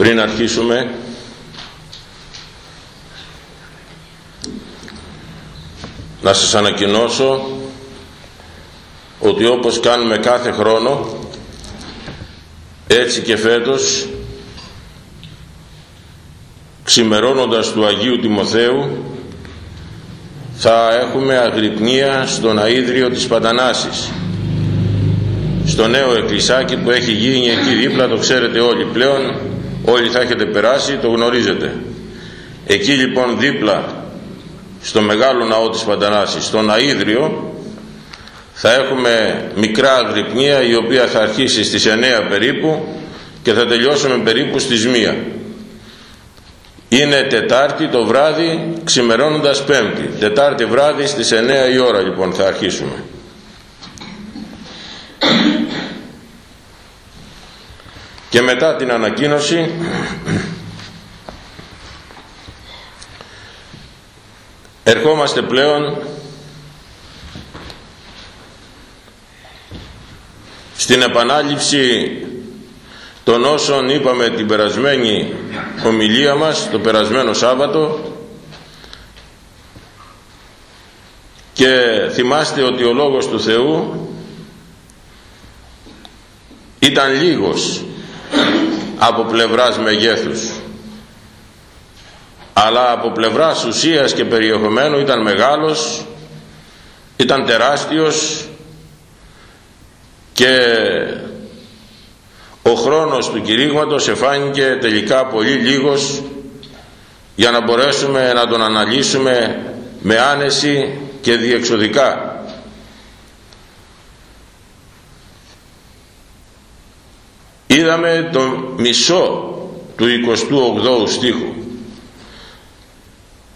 Πριν αρχίσουμε να σας ανακοινώσω ότι όπως κάνουμε κάθε χρόνο έτσι και φέτος ξημερώνοντας του Αγίου Τιμοθέου θα έχουμε αγρυπνία στον αίδριο της Παντανάσης. Στο νέο εκκλησάκι που έχει γίνει εκεί δίπλα το ξέρετε όλοι πλέον όλοι θα έχετε περάσει το γνωρίζετε εκεί λοιπόν δίπλα στο μεγάλο ναό της Παντανάσης στον αίδριο θα έχουμε μικρά αγρυπνία η οποία θα αρχίσει στις 9 περίπου και θα τελειώσουμε περίπου στις 1 είναι Τετάρτη το βράδυ ξημερώνοντας Πέμπτη. Τετάρτη βράδυ στις 9 η ώρα λοιπόν θα αρχίσουμε. Και μετά την ανακοίνωση. Ερχόμαστε πλέον στην επανάληψη των όσων είπαμε την περασμένη ομιλία μας το περασμένο Σάββατο. Και θυμάστε ότι ο Λόγος του Θεού ήταν λίγος από πλευράς μεγέθους αλλά από πλευράς ουσίας και περιεχομένου ήταν μεγάλος ήταν τεράστιος και ο χρόνος του κηρύγματος εφάνηκε τελικά πολύ λίγος για να μπορέσουμε να τον αναλύσουμε με άνεση και διεξοδικά. Είδαμε το μισό του 28ου στίχου.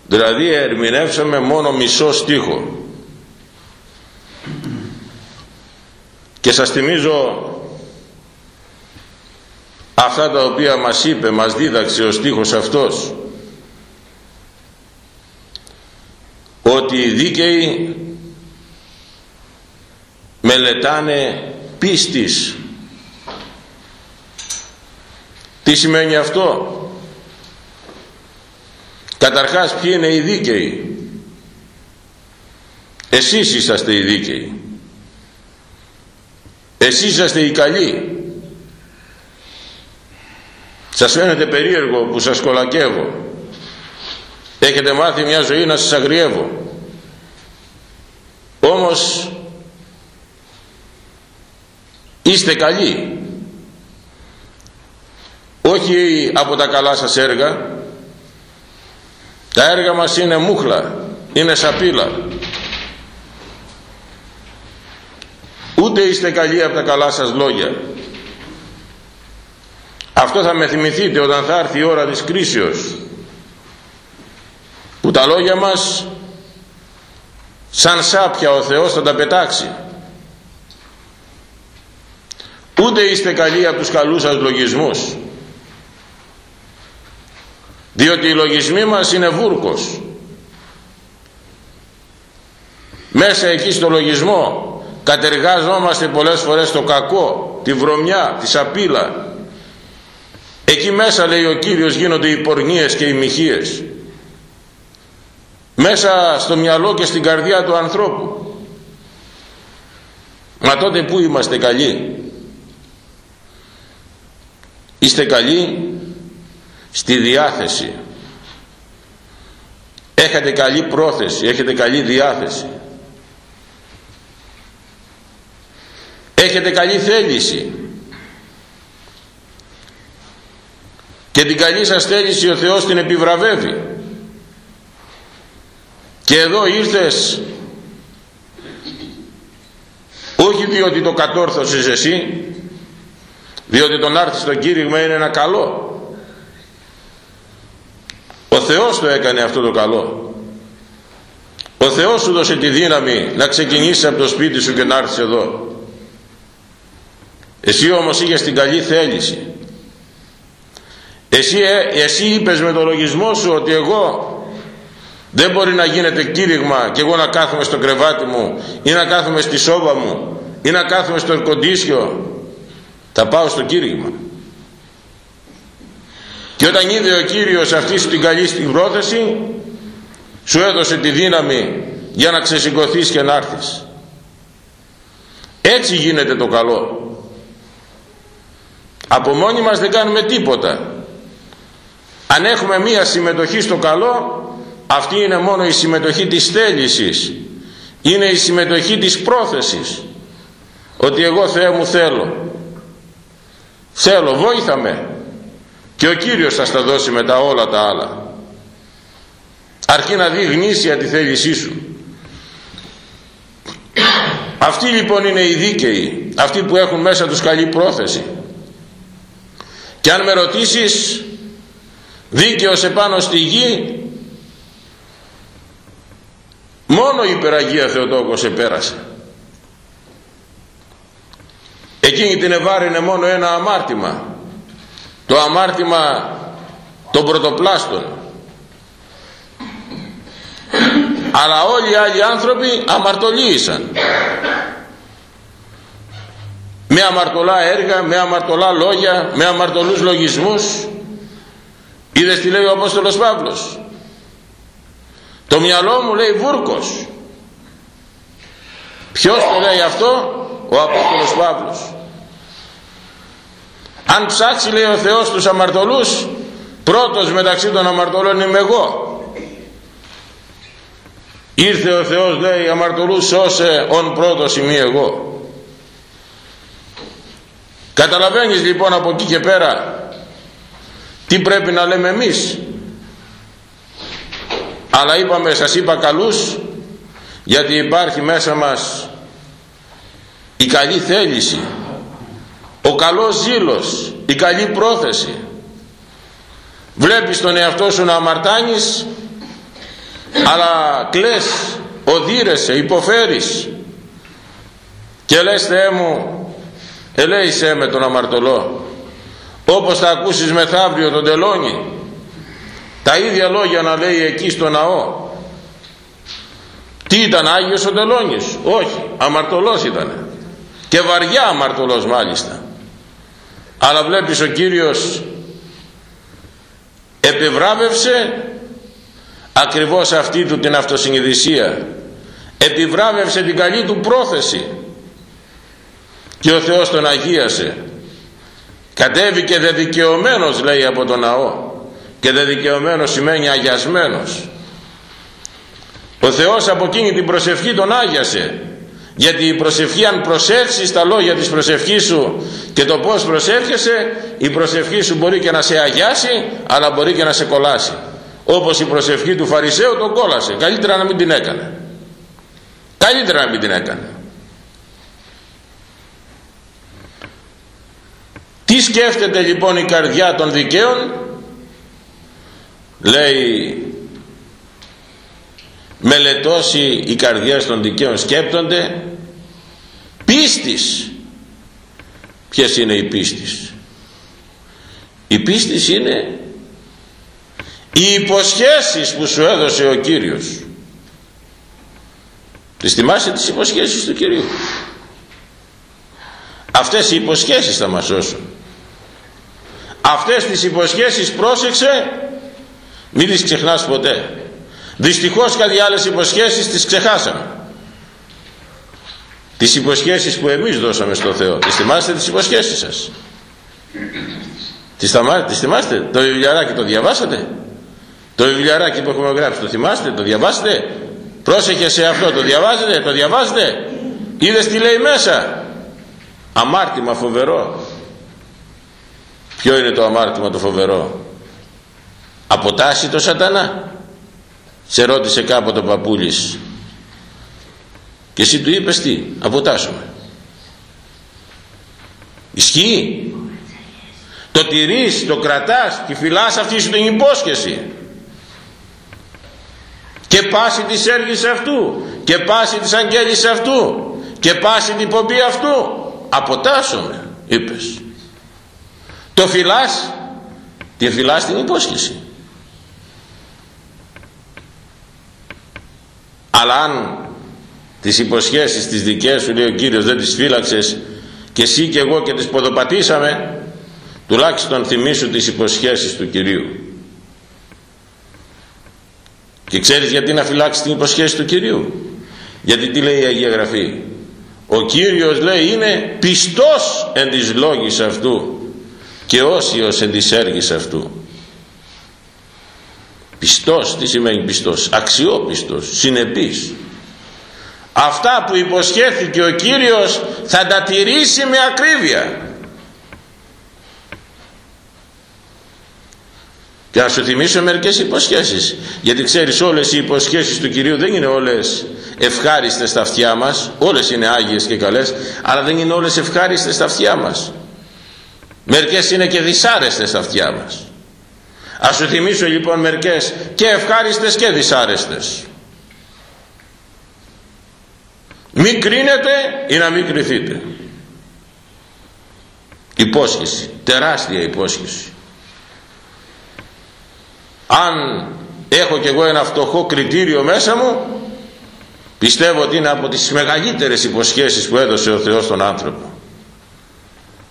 Δηλαδή ερμηνεύσαμε μόνο μισό στίχο. Και σας θυμίζω αυτά τα οποία μας είπε, μας δίδαξε ο στίχος αυτός ότι οι δίκαιοι μελετάνε πίστης τι σημαίνει αυτό; Καταρχάς ποιοι είναι οι δίκαιοι; Εσείς είσαστε οι δίκαιοι εσείς είσαστε οι καλοί σας φαίνεται περίεργο που σας κολακεύω. Έχετε μάθει μια ζωή να σας αγριεύω. Όμως είστε καλοί. Όχι από τα καλά σας έργα. Τα έργα μας είναι μούχλα, είναι σαπίλα. Ούτε είστε καλοί από τα καλά σας λόγια. Αυτό θα με θυμηθείτε όταν θα έρθει η ώρα της κρίσεως που τα λόγια μας σαν σάπια ο Θεός θα τα πετάξει. Ούτε είστε καλοί από τους καλούς σας λογισμούς διότι οι λογισμοί μας είναι βούρκος. Μέσα εκεί στο λογισμό κατεργάζομαστε πολλές φορές το κακό, τη βρωμιά, τη σαπίλα, Εκεί μέσα λέει ο Κύριος γίνονται οι πορνίες και οι μοιχείες. Μέσα στο μυαλό και στην καρδιά του ανθρώπου. Μα τότε που είμαστε καλοί; Είστε καλοί στη διάθεση. Έχετε καλή πρόθεση, έχετε καλή διάθεση. Έχετε καλή θέληση. και την καλή σας θέληση ο Θεός την επιβραβεύει και εδώ ήρθες όχι διότι το κατόρθωσες εσύ διότι τον άρθει στο κήρυγμα είναι ένα καλό ο Θεός το έκανε αυτό το καλό. Ο Θεός σου δώσε τη δύναμη να ξεκινήσεις από το σπίτι σου και να έρθεις εδώ. Εσύ όμως είχες την καλή θέληση. Εσύ, ε, εσύ είπες με το λογισμό σου ότι εγώ δεν μπορεί να γίνεται κήρυγμα και εγώ να κάθομαι στο κρεβάτι μου ή να κάθομαι στη σόβα μου ή να κάθομαι στο ερκοντήσιο. Θα πάω στο κήρυγμα και όταν είδε ο Κύριος αυτή την καλή στην πρόθεση σου έδωσε τη δύναμη για να ξεσηκωθείς και να έρθεις. Έτσι γίνεται το καλό. Από μόνοι μας δεν κάνουμε τίποτα. Αν έχουμε μία συμμετοχή στο καλό αυτή είναι μόνο η συμμετοχή της θέλησης. Είναι η συμμετοχή της πρόθεσης. Ότι εγώ Θεέ μου θέλω. Θέλω βόηθα με και ο Κύριος θα στα δώσει μετά όλα τα άλλα. Αρκεί να δει γνήσια τη θέλησή σου. Αυτοί λοιπόν είναι οι δίκαιοι αυτοί που έχουν μέσα τους καλή πρόθεση. Και αν με ρωτήσεις δίκαιος επάνω στη γη μόνο η υπεραγία Θεοτόκος επέρασε. Εκείνη την ευάρυνε μόνο ένα αμάρτημα το αμάρτημα των πρωτοπλάστων. Αλλά όλοι οι άλλοι άνθρωποι αμαρτωλίησαν. Με αμαρτωλά έργα, με αμαρτωλά λόγια, με αμαρτωλούς λογισμούς. Είδες τι λέει ο Απόστολος Παύλος. Το μυαλό μου λέει βούρκος. Ποιος το λέει αυτό; Ο Απόστολος Παύλος αν ψάξει λέει ο Θεός τους αμαρτωλούς πρώτος μεταξύ των αμαρτωλών είμαι εγώ. Ήρθε ο Θεός λέει αμαρτωλούς σώσε ον πρώτος είμαι εγώ. Καταλαβαίνεις λοιπόν από εκεί και πέρα τι πρέπει να λέμε εμείς. Αλλά είπαμε σας είπα καλούς γιατί υπάρχει μέσα μας η καλή θέληση ο καλός ζήλος η καλή πρόθεση. Βλέπεις τον εαυτό σου να αμαρτάνεις αλλά κλαις οδύρεσαι υποφέρεις. Και λες Θεέ μου ελέησέ με τον αμαρτωλό. Όπως θα ακούσεις μεθαύριο τον τελώνει. Τα ίδια λόγια να λέει εκεί στο ναό. Τι ήταν Άγιος ο τελώνης; Όχι αμαρτωλός ήταν και βαριά αμαρτωλός μάλιστα αλλά βλέπεις ο Κύριος επιβράβευσε ακριβώς αυτή του την αυτοσυνειδησία. Επιβράβευσε την καλή του πρόθεση. Και ο Θεός τον αγίασε. Κατέβηκε δεδικαιωμένος λέει από τον ναό. Και δεδικαιωμένος σημαίνει αγιασμένος. Ο Θεός από εκείνη την προσευχή τον άγιασε γιατί η προσευχή αν προσεύσεις τα λόγια της προσευχής σου και το πως προσεύχεσαι η προσευχή σου μπορεί και να σε αγιάσει αλλά μπορεί και να σε κολλάσει. Όπως η προσευχή του Φαρισαίου τον κόλασε. Καλύτερα να μην την έκανε. Καλύτερα να μην την έκανε. Τι σκέφτεται λοιπόν η καρδιά των δικαίων; Λέει μελετώσει οι καρδιές των δικαίων σκέπτονται πίστης. Ποιες είναι οι πίστης; Η πίστης είναι οι υποσχέσεις που σου έδωσε ο Κύριος. Τις θυμάσαι τις υποσχέσεις του Κυρίου; Αυτές οι υποσχέσεις θα μας σώσουν αυτές τις υποσχέσεις πρόσεξε μην τις ξεχνάς ποτέ δυστυχώς κάτι άλλες υποσχέσεις τις ξεχάσαμε. Τις υποσχέσεις που εμείς δώσαμε στο Θεό. Τις θυμάστε τις υποσχέσεις σας; Τις, τις θυμάστε; Το βιβλιαράκι το διαβάσατε; Το βιβλιαράκι που έχουμε γράψει το θυμάστε; Το διαβάσετε; Πρόσεχε σε αυτό το διαβάζετε; Το διαβάζετε; Είδες τι λέει μέσα; Αμάρτημα φοβερό. Ποιο είναι το αμάρτημα το φοβερό; Αποτάσσει το σατανά σε ρώτησε κάποτε ο παππούλης. Και εσύ του είπες τι αποτάσσουμε ισχύει το τηρείς, το κρατάς και φυλάς αυτή σου την υπόσχεση και πάση της έργης αυτού και πάση της αγγέλης αυτού και πάση την πομπή αυτού αποτάσσομαι είπες. Το φυλάς τη φυλάς την υπόσχεση αλλά αν τις υποσχέσεις τις δικές σου λέει ο Κύριος δεν τις φύλαξες και εσύ και εγώ και τις ποδοπατήσαμε τουλάχιστον θυμίσου τις υποσχέσεις του Κυρίου. Και ξέρεις γιατί να φυλάξεις την υποσχέση του Κυρίου; Γιατί τι λέει η Αγία Γραφή; Ο Κύριος λέει είναι πιστός εν της λόγης αυτού και όσιος εν της έργης αυτού πιστός. Τι σημαίνει πιστός; Αξιόπιστος. Συνεπής. Αυτά που υποσχέθηκε ο Κύριος θα τα τηρήσει με ακρίβεια. Και να σου θυμίσω μερικές υποσχέσεις. Γιατί ξέρεις όλες οι υποσχέσεις του Κυρίου δεν είναι όλες ευχάριστες στα αυτιά μας. Όλες είναι άγιες και καλές αλλά δεν είναι όλες ευχάριστες στα αυτιά μας. Μερικές είναι και δυσάρεστες στα αυτιά μας ας σου θυμίσω λοιπόν μερικές και ευχάριστες και δυσάρεστες. Μη κρίνετε ή να μην κρυθείτε. Υπόσχεση τεράστια υπόσχεση. Αν έχω κι εγώ ένα φτωχό κριτήριο μέσα μου πιστεύω ότι είναι από τις μεγαλύτερες υποσχέσεις που έδωσε ο Θεός στον άνθρωπο.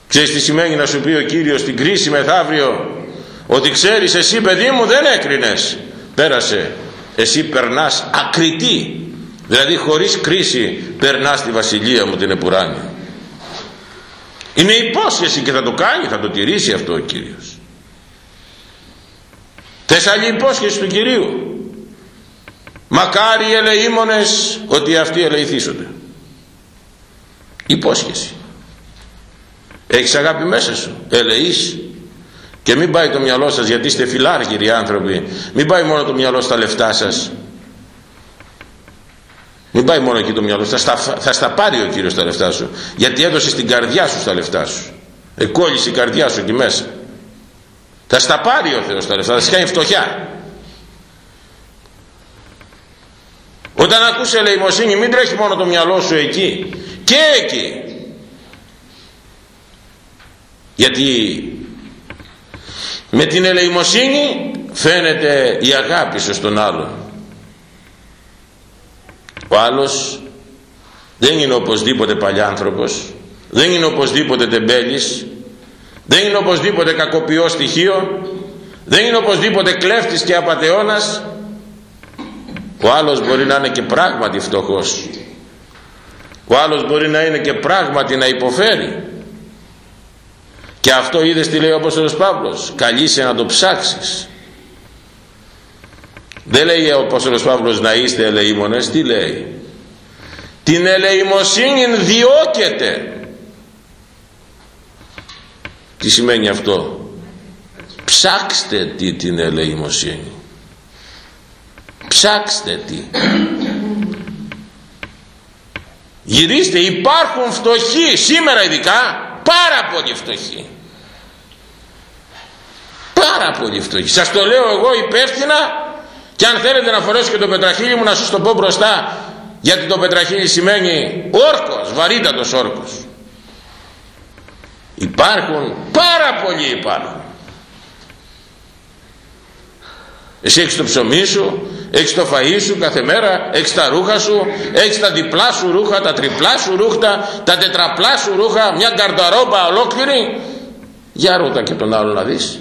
Ξέρεις τι σημαίνει να σου πει ο Κύριος στην κρίση μεθαύριο ότι ξέρεις εσύ παιδί μου δεν έκρινες. Πέρασε. Εσύ περνάς ακριτή. Δηλαδή χωρίς κρίση περνάς τη βασιλεία μου την επουράνια είναι υπόσχεση και θα το κάνει θα το τηρήσει αυτό ο Κύριος. Θες άλλη υπόσχεση του Κυρίου; Μακάρι οι ελεήμονες ότι αυτοί ελεηθήσονται. Υπόσχεση. Έχεις αγάπη μέσα σου. Ελεείς και μην πάει το μυαλό σας γιατί είστε φιλάργυροι άνθρωποι. Μην πάει μόνο το μυαλό στα λεφτά σας. Μην πάει μόνο εκεί το μυαλό θα στα, θα στα πάρει ο Κύριος τα λεφτά σου. Γιατί έδωσε την καρδιά σου στα λεφτά σου. Εκόλλησε η καρδιά σου εκεί μέσα. Θα στα πάρει ο Θεός τα λεφτά θα σε κάνει φτωχιά. Όταν ακούς ελεημοσύνη μην τρέχει μόνο το μυαλό σου εκεί. Και εκεί. Γιατί με την ελεημοσύνη φαίνεται η αγάπη σου στον άλλον. Ο άλλος δεν είναι οπωσδήποτε παλιάνθρωπος δεν είναι οπωσδήποτε τεμπέλης δεν είναι οπωσδήποτε κακοποιός στοιχείο δεν είναι οπωσδήποτε κλέφτης και απατεώνας ο άλλος μπορεί να είναι και πράγματι φτωχός. Ο άλλος μπορεί να είναι και πράγματι να υποφέρει και αυτό είδες τι λέει ο Απόστολος Παύλος. Καλείσαι να το ψάξεις. Δεν λέει ο Απόστολος Παύλος να είστε ελεήμονες. Τι λέει; Την ελεημοσύνη διώκεται τι σημαίνει αυτό; Ψάξτε τι την ελεημοσύνη. Ψάξτε τι. Γυρίστε υπάρχουν φτωχοί σήμερα ειδικά πάρα πολύ φτωχοί πάρα πολύ φτωχοί σας το λέω εγώ υπεύθυνα και αν θέλετε να φορέσω και το πετραχύλι μου να σας το πω μπροστά γιατί το πετραχύλι σημαίνει όρκος, βαρύτατος όρκος. Υπάρχουν πάρα πολλοί υπάρχουν εσύ έχεις το ψωμί σου έχεις το φαΐ σου κάθε μέρα έχεις τα ρούχα σου έχεις τα διπλά σου ρούχα τα τριπλά σου ρούχα τα τετραπλά σου ρούχα μια καρδαρόμπα ολόκληρη. Για ρώτα και τον άλλο να δεις.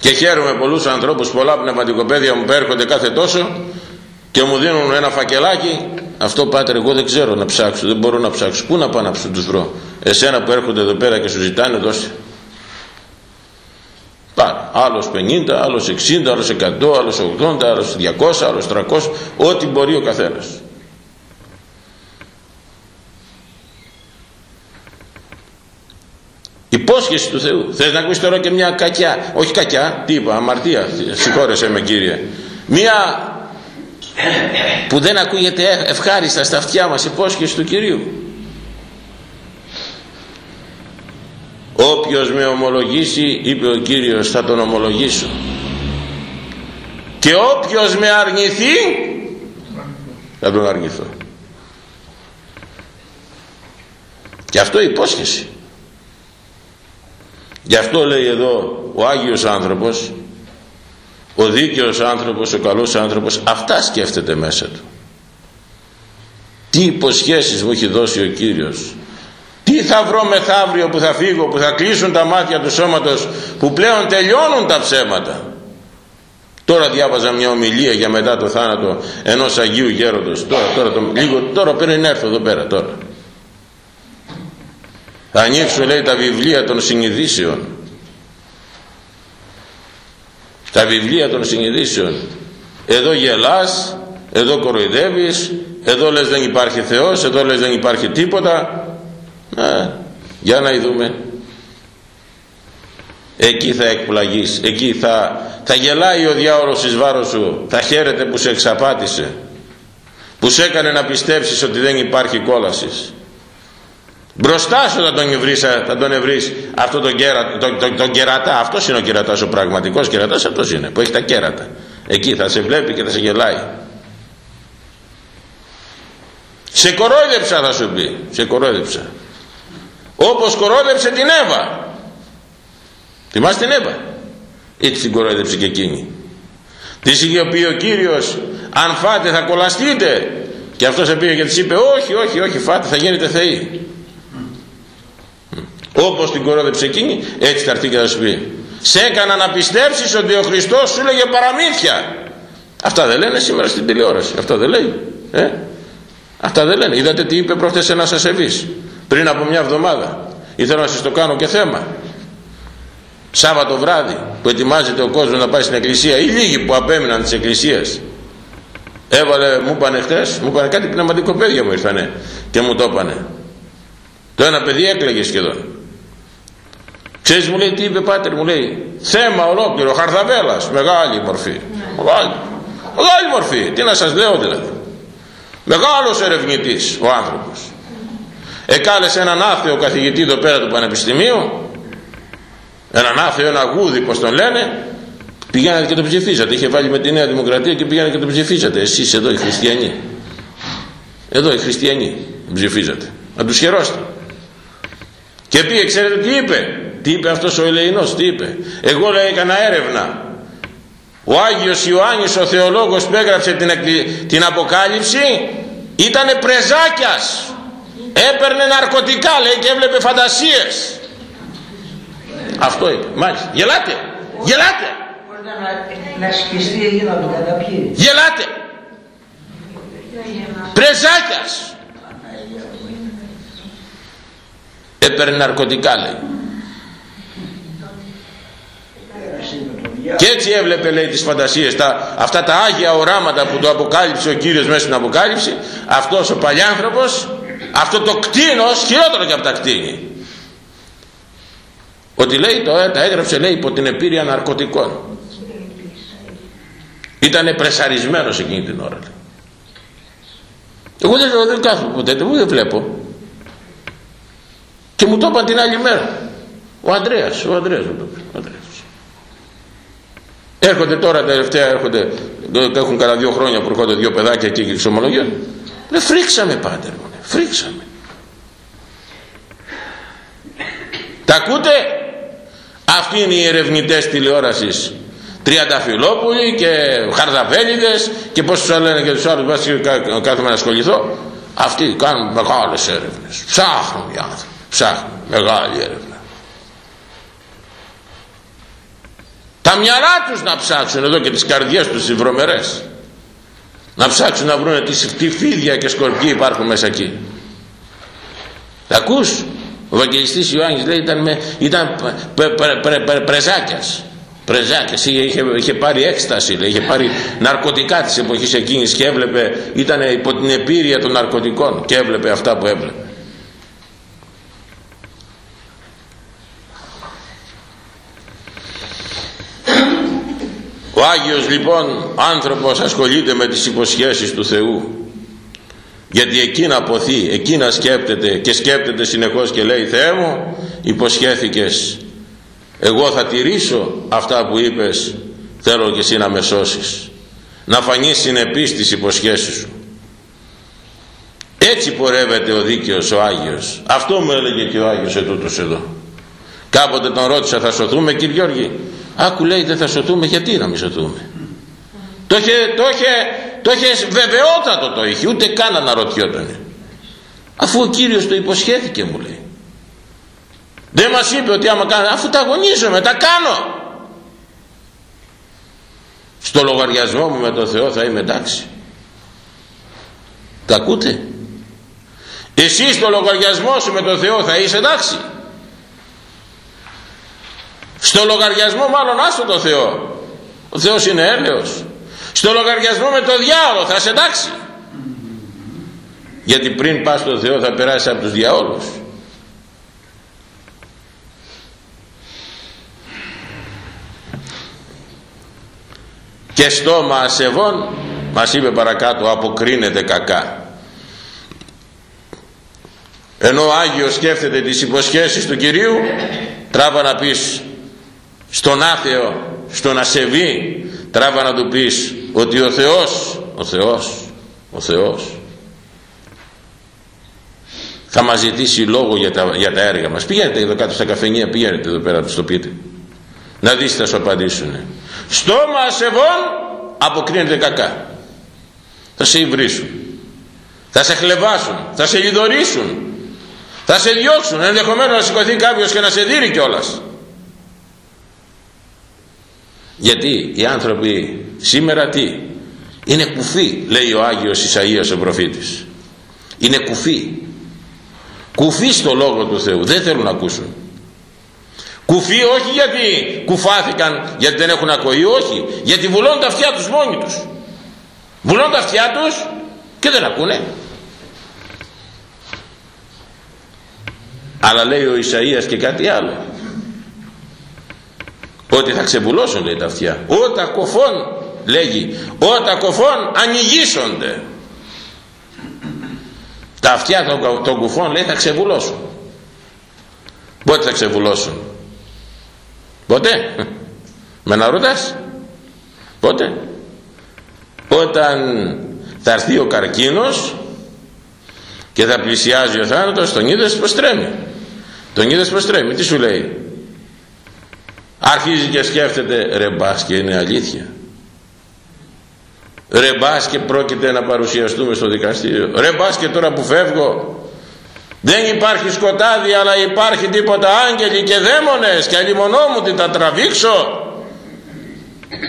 Και χαίρομαι πολλούς ανθρώπους πολλά πνευματικοπαίδια μου που έρχονται κάθε τόσο και μου δίνουν ένα φακελάκι. Αυτό πάτερ εγώ δεν ξέρω να ψάξω δεν μπορώ να ψάξω. Πού να πάω να τους βρω. Εσένα που έρχονται εδώ πέρα και σου ζητάνε δώσε Πάρε. Άλλος 50, άλλος 60, άλλος 100, άλλος 80, άλλος 200, άλλος 300, ό,τι μπορεί ο καθένας. Υπόσχεση του Θεού. Θες να ακούσεις τώρα και μια κακιά, όχι κακιά, τι είπα, αμαρτία, συγχώρεσέ με κύριε. Μια που δεν ακούγεται ευχάριστα στα αυτιά μας υπόσχεση του Κυρίου. Όποιος με ομολογήσει είπε ο Κύριος θα τον ομολογήσω και όποιος με αρνηθεί θα τον αρνηθώ. Και αυτό υπόσχεση. Γι' αυτό λέει εδώ ο Άγιος άνθρωπος ο δίκαιος άνθρωπος ο καλός άνθρωπος αυτά σκέφτεται μέσα του. Τι υποσχέσεις μου έχει δώσει ο Κύριος τι τι θα βρω μεθαύριο που θα φύγω που θα κλείσουν τα μάτια του σώματος που πλέον τελειώνουν τα ψέματα. Τώρα διάβαζα μια ομιλία για μετά το θάνατο ενός Αγίου Γέροντος. Τώρα, τώρα, το, λίγο, τώρα πριν έρθω εδώ πέρα τώρα. Θα ανοίξω λέει τα βιβλία των συνειδήσεων. Τα βιβλία των συνειδήσεων. Εδώ γελάς εδώ κοροϊδεύεις εδώ λες δεν υπάρχει Θεός εδώ λες δεν υπάρχει τίποτα ε, για να δούμε εκεί θα εκπλαγείς. Εκεί θα, θα γελάει ο διάολος εις βάρος σου. Θα χαίρεται που σε εξαπάτησε. Που σε έκανε να πιστέψεις ότι δεν υπάρχει κόλασης. Μπροστά σου θα τον βρεις, θα τον βρεις. Αυτό τον, κέρα, τον, τον, τον κερατά. Αυτός είναι ο κερατάς ο πραγματικός κερατάς. Αυτός είναι που έχει τα κέρατα. Εκεί θα σε βλέπει και θα σε γελάει. Σε κορόιδεψα θα σου πει. Σε κορόιδεψα όπως κορόιδεψε την Εύα. Θυμάστε την Εύα. Έτσι την κορόιδεψε και εκείνη. Της είχε πει ο Κύριος αν φάτε θα κολλαστείτε και αυτός πήγε και της είπε όχι όχι όχι φάτε θα γίνετε θεοί όπως την κορόδεψε εκείνη έτσι θα έρθει και θα σου πει σε έκανα να πιστέψεις ότι ο Χριστός σου λέγε παραμύθια αυτά δεν λένε σήμερα στην τηλεόραση. Αυτά δεν λέει. Ε; αυτά δεν λένε. Είδατε τι είπε προχτές ένας ασεβής πριν από μια εβδομάδα. Ήθελα να σας το κάνω και θέμα. Σάββατο βράδυ που ετοιμάζεται ο κόσμος να πάει στην εκκλησία ή λίγοι που απέμειναν τις εκκλησίες έβαλε, μου είπανε χτες μου είπανε κάτι πνευματικό παιδιά μου ήρθανε και μου το είπανε το ένα παιδί έκλαιγε σχεδόν. Ξέρεις μου λέει τι είπε πάτερ μου λέει θέμα ολόκληρο χαρδαβέλας μεγάλη μορφή. Μεγάλη, μεγάλη μορφή. Τι να σας λέω δηλαδή. Μεγάλος ερευνητής ο άνθρωπος εκάλεσε έναν άθεο καθηγητή εδώ πέρα του Πανεπιστημίου έναν άθεο, ένα γούδι πως τον λένε πηγαίνατε και το ψηφίσατε. Είχε βάλει με τη Νέα Δημοκρατία και πηγαίνατε και το ψηφίσατε. Εσείς εδώ οι χριστιανοί. Εδώ οι χριστιανοί ψηφίζατε. Να τους χαιρώσετε και πήγε ξέρετε τι είπε; Τι είπε αυτός ο Ελεηνός τι είπε; Εγώ λέει έκανα έρευνα. Ο Άγιος Ιωάννης ο θεολόγος που έγραψε την, την Αποκάλυψη ήτανε πρεζάκιας έπαιρνε ναρκωτικά λέει και έβλεπε φαντασίες. Αυτό είπε μάλιστα. Γελάτε γελάτε. Να σκιστεί ή να το καταπιεί. Γελάτε. Πρεζάκιας. Έπαιρνε ναρκωτικά λέει. Και έτσι έβλεπε λέει τις φαντασίες. Τα, αυτά τα άγια οράματα που το αποκάλυψε ο Κύριος μέσα στην αποκάλυψη αυτός ο παλιάνθρωπος αυτό το κτίνος χειρότερο και από τα κτίνη ότι λέει το, τα έγραψε λέει υπό την επίρρεια ναρκωτικών. Ήταν πρεσαρισμένος εκείνη την ώρα εγώ δεν, δεν κάθομαι ποτέ εγώ δεν βλέπω. Και μου το είπαν την άλλη μέρα. Ο Ανδρέας ο Ανδρέας, ο Ανδρέας. έρχονται τώρα τελευταία έρχονται έχουν κανένα δύο χρόνια που έρχονται δύο παιδάκια εκεί και ξομολογία δεν φρίξαμε πάτερ μου φρίξαμε. Τα ακούτε; Αυτοί είναι οι ερευνητές τηλεόρασης. Τριανταφυλόπουλοι και Χαρδαβέλιδες και πώς τους λένε και τους άλλους. Βάσει κάθομαι να ασχοληθώ. Αυτοί κάνουν μεγάλες έρευνες. Ψάχνουν οι άνθρωποι. Ψάχνουν. Μεγάλη έρευνα. Τα μυαλά τους να ψάξουν εδώ και τις καρδιές τους οι βρωμερές να ψάξουν να βρουν τι φίδια και σκορπιοί υπάρχουν μέσα εκεί. Τα ακούς; Ο Βαγγελιστής Ιωάννης λέει ήταν, με, ήταν πρε, πρε, πρε, πρε, πρεζάκιας. Πρεζάκιας. Είχε, είχε πάρει έκσταση λέει, είχε πάρει ναρκωτικά της εποχής εκείνης και έβλεπε ήταν υπό την επίρρεια των ναρκωτικών και έβλεπε αυτά που έβλεπε Άγιος λοιπόν άνθρωπος ασχολείται με τις υποσχέσεις του Θεού. Γιατί εκεί να ποθεί, εκεί να σκέπτεται και σκέπτεται συνεχώς και λέει Θεέ μου υποσχέθηκες. Εγώ θα τηρήσω αυτά που είπες θέλω και εσύ να με σώσεις. Να φανείς συνεπής στις υποσχέσεις σου έτσι πορεύεται ο δίκαιος ο Άγιος. Αυτό μου έλεγε και ο Άγιος ετούτος εδώ. Κάποτε τον ρώτησα θα σωθούμε κύριε Γιώργη άκου λέει δεν θα σωθούμε γιατί να μην σωθούμε; Το είχε, το είχε, το είχε βεβαιότατο το είχε ούτε καν αναρωτιότανε. Αφού ο Κύριος το υποσχέθηκε μου λέει. Δεν μας είπε ότι άμα κάνω αφού τα αγωνίζομαι τα κάνω. Στο λογαριασμό μου με τον Θεό θα είμαι εντάξει. Τα ακούτε; Εσύ στο λογαριασμό σου με τον Θεό θα είσαι εντάξει στο λογαριασμό μάλλον άστο το Θεό. Ο Θεός είναι έλεος. Στο λογαριασμό με το διάολο θα είσαι εντάξει γιατί πριν πας στο Θεό θα περάσεις από τους διαόλους και στόμα ασεβών μας είπε παρακάτω αποκρίνεται κακά. Ενώ ο Άγιος σκέφτεται τις υποσχέσεις του Κυρίου τράβα να πεις στον άθεο στον ασεβή τράβα να του πεις ότι ο Θεός ο Θεός ο Θεός θα μας ζητήσει λόγο για τα, για τα έργα μας. Πήγαινετε εδώ κάτω στα καφενεία πήγαινετε εδώ πέρα να το πείτε. Να δεις θα σου απαντήσουν στόμα ασεβών αποκρίνεται κακά. Θα σε υβρίσουν. Θα σε χλεβάσουν. Θα σε λιδωρήσουν. Θα σε διώξουν. Ενδεχομένως να σηκωθεί κάποιος και να σε δίνει κιόλας. Γιατί οι άνθρωποι σήμερα τι; Είναι κουφοί λέει ο Άγιος Ισαΐας ο προφήτης είναι κουφοί κουφοί στο Λόγο του Θεού δεν θέλουν να ακούσουν Κουφοί όχι γιατί κουφάθηκαν, γιατί δεν έχουν ακοή, όχι. Γιατί βουλώνουν τα αυτιά τους μόνοι τους. Βουλώνουν τα αυτιά τους και δεν ακούνε. Αλλά λέει ο Ισαΐας και κάτι άλλο. Ότι θα ξεβουλώσουν λέει τα αυτιά. Όταν κοφών λέγει, όταν κοφών ανοιγήσονται. Τα αυτιά των, των κουφών λέει θα ξεβουλώσουν. Πότε θα ξεβουλώσουν; Πότε. Με να ρωτάς. Πότε. Όταν θα έρθει ο καρκίνος και θα πλησιάζει ο θάνατος τον είδες πως τρέμει. Τον είδες πως τρέμει. Τι σου λέει; Αρχίζει και σκέφτεται ρε μπας και είναι αλήθεια. Ρε μπας και πρόκειται να παρουσιαστούμε στο δικαστήριο. Ρε μπας και τώρα που φεύγω δεν υπάρχει σκοτάδι αλλά υπάρχει τίποτα άγγελοι και δαίμονες και αλλημονό μου τι τα τραβήξω.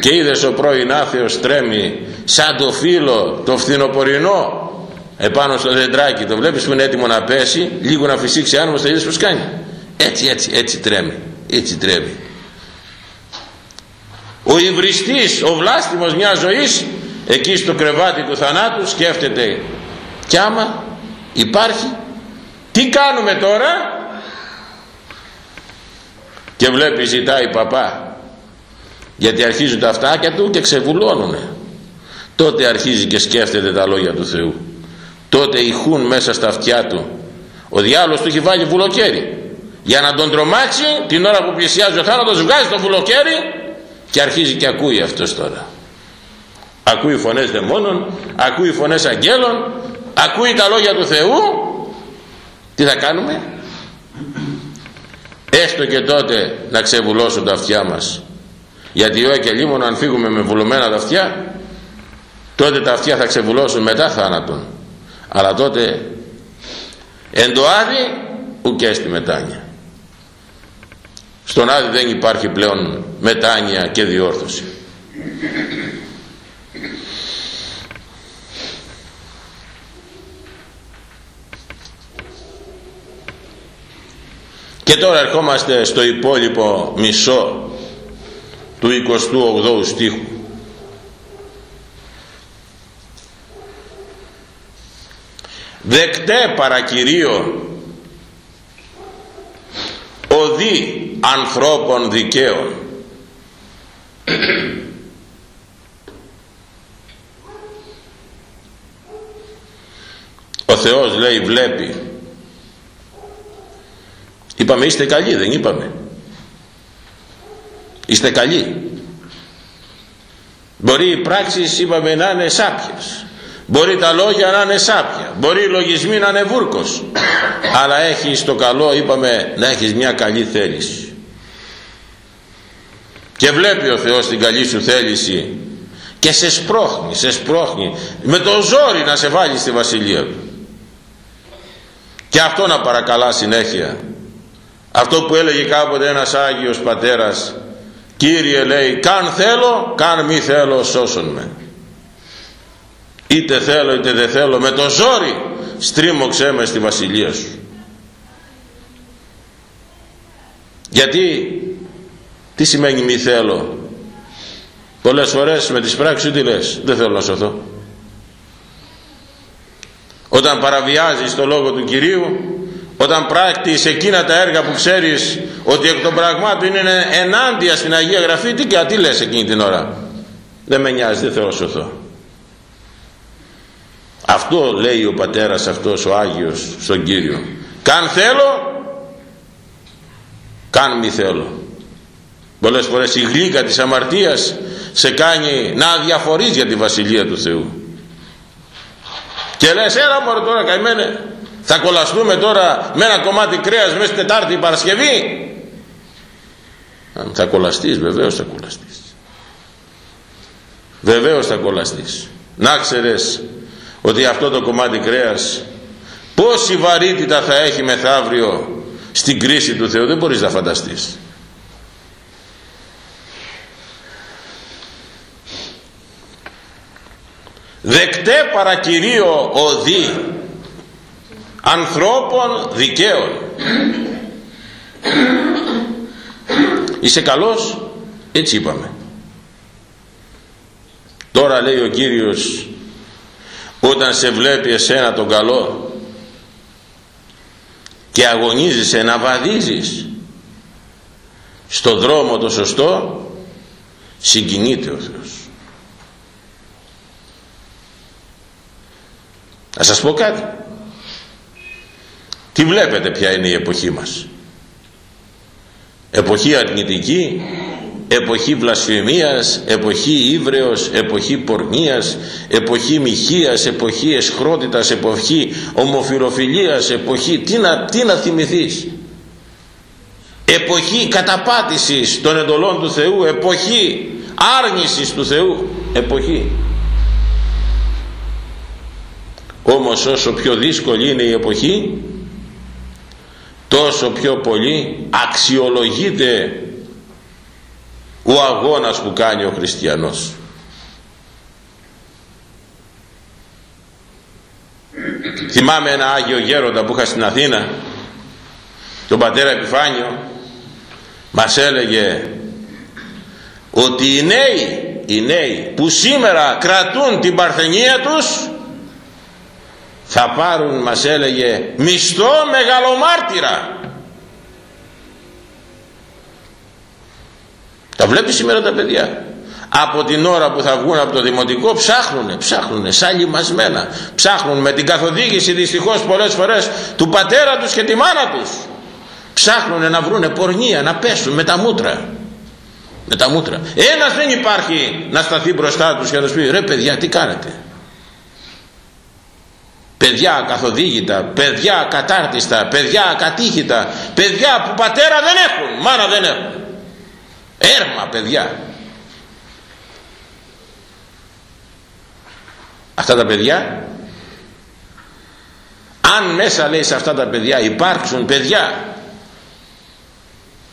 Και είδες ο πρώην άθεος τρέμει σαν το φύλλο το φθινοπορεινό επάνω στο δεντράκι το βλέπεις που είναι έτοιμο να πέσει λίγο να φυσήξει άνεμος το είδες πως κάνει έτσι έτσι έτσι τρέμει έτσι τρέμει ο υβριστής ο βλάστημος μιας ζωής εκεί στο κρεβάτι του θανάτου σκέφτεται κι άμα υπάρχει τι κάνουμε τώρα; Και βλέπει ζητάει παπά γιατί αρχίζουν τα αυτάκια του και ξεβουλώνουν τότε αρχίζει και σκέφτεται τα λόγια του Θεού. Τότε ηχούν μέσα στα αυτιά του. Ο διάολος του έχει βάλει βουλοκαίρι για να τον τρομάξει την ώρα που πλησιάζει ο θάνατος βγάζει το βουλοκαίρι και αρχίζει και ακούει αυτός τώρα. Ακούει φωνές δαιμόνων ακούει φωνές αγγέλων ακούει τα λόγια του Θεού. Τι θα κάνουμε; Έστω και τότε να ξεβουλώσουν τα αυτιά μας. Γιατί ο και λίμον αν φύγουμε με βουλωμένα τα αυτιά τότε τα αυτιά θα ξεβουλώσουν μετά θάνατον αλλά τότε εν το άδει ουκέ στη μετάνια στον άδει δεν υπάρχει πλέον μετάνοια και διόρθωση Και τώρα ερχόμαστε στο υπόλοιπο μισό του 28ου στίχου. Δεκτέ παρακυρίο οδή ανθρώπων δικαίων ο Θεός λέει βλέπει Είπαμε είστε καλοί δεν είπαμε. Είστε καλοί. Μπορεί οι πράξεις είπαμε να είναι σάπιες. Μπορεί τα λόγια να είναι σάπια. Μπορεί οι λογισμοί να είναι βούρκος. Αλλά έχεις το καλό είπαμε να έχεις μια καλή θέληση. Και βλέπει ο Θεός την καλή σου θέληση και σε σπρώχνει, σε σπρώχνει. Με το ζόρι να σε βάλει στη βασιλεία του. Και αυτό να παρακαλά συνέχεια. Αυτό που έλεγε κάποτε ένας Άγιος Πατέρας Κύριε λέει καν θέλω καν μη θέλω σώσον με. Είτε θέλω είτε δεν θέλω με το ζόρι στρίμωξέ με στη βασιλεία σου γιατί τι σημαίνει μη θέλω; Πολλές φορές με τις πράξεις τι λες; Δεν θέλω να σωθώ. Όταν παραβιάζεις το λόγο του Κυρίου όταν πράκτης εκείνα τα έργα που ξέρεις ότι εκ των πραγμάτων είναι ενάντια στην Αγία Γραφή τι, τι λες εκείνη την ώρα; Δεν με νοιάζει δεν θέλω να σωθώ. Αυτό λέει ο πατέρας αυτός ο Άγιος στον Κύριο. Καν θέλω καν μη θέλω πολλές φορές η γλύκα της αμαρτίας σε κάνει να αδιαφορείς για τη Βασιλεία του Θεού. Και λες έλα μωρέ τώρα καημένε θα κολλαστούμε τώρα με ένα κομμάτι κρέας μέσα Τετάρτη Παρασκευή θα κολλαστείς βεβαίως θα κολλαστείς βεβαίως θα κολλαστείς να ξέρεις ότι αυτό το κομμάτι κρέας πόση βαρύτητα θα έχει μεθαύριο στην κρίση του Θεού δεν μπορείς να φανταστείς δεκτέ παρακυρίο οδή ανθρώπων δικαίων. Είσαι καλός; Έτσι είπαμε. Τώρα λέει ο Κύριος όταν σε βλέπει εσένα τον καλό και αγωνίζεσαι να βαδίζεις στο δρόμο το σωστό συγκινείται ο Θεός να σας πω κάτι τι βλέπετε ποια είναι η εποχή μας εποχή αρνητική εποχή βλασφημίας, εποχή ύβρεως, εποχή πορνείας, εποχή μοιχείας, εποχή εσχρότητας, εποχή ομοφιλοφιλίας, εποχή, τι να, τι να θυμηθείς. Εποχή καταπάτησης των εντολών του Θεού, εποχή άρνησης του Θεού, εποχή. Όμως όσο πιο δύσκολη είναι η εποχή, τόσο πιο πολύ αξιολογείται ο αγώνας που κάνει ο χριστιανός. Θυμάμαι ένα Άγιο Γέροντα που είχα στην Αθήνα. Τον πατέρα Επιφάνιο μας έλεγε ότι οι νέοι, οι νέοι που σήμερα κρατούν την παρθενία τους θα πάρουν μας έλεγε μισθό μεγαλομάρτυρα Τα βλέπει σήμερα τα παιδιά. Από την ώρα που θα βγουν από το δημοτικό ψάχνουνε, ψάχνουνε σαν λιμασμένα. Ψάχνουν με την καθοδήγηση δυστυχώς πολλές φορές του πατέρα τους και τη μάνα τους. Ψάχνουνε να βρούνε πορνεία, να πέσουν με τα μούτρα. Με τα μούτρα. Ένας δεν υπάρχει να σταθεί μπροστά τους και να τους πει ρε παιδιά τι κάνετε; Παιδιά καθοδήγητα, παιδιά κατάρτιστα, παιδιά κατήχητα, παιδιά που πατέρα δεν έχουν, μάνα δεν έχουν. Έρμα παιδιά. Αυτά τα παιδιά αν μέσα λέει σε αυτά τα παιδιά υπάρξουν παιδιά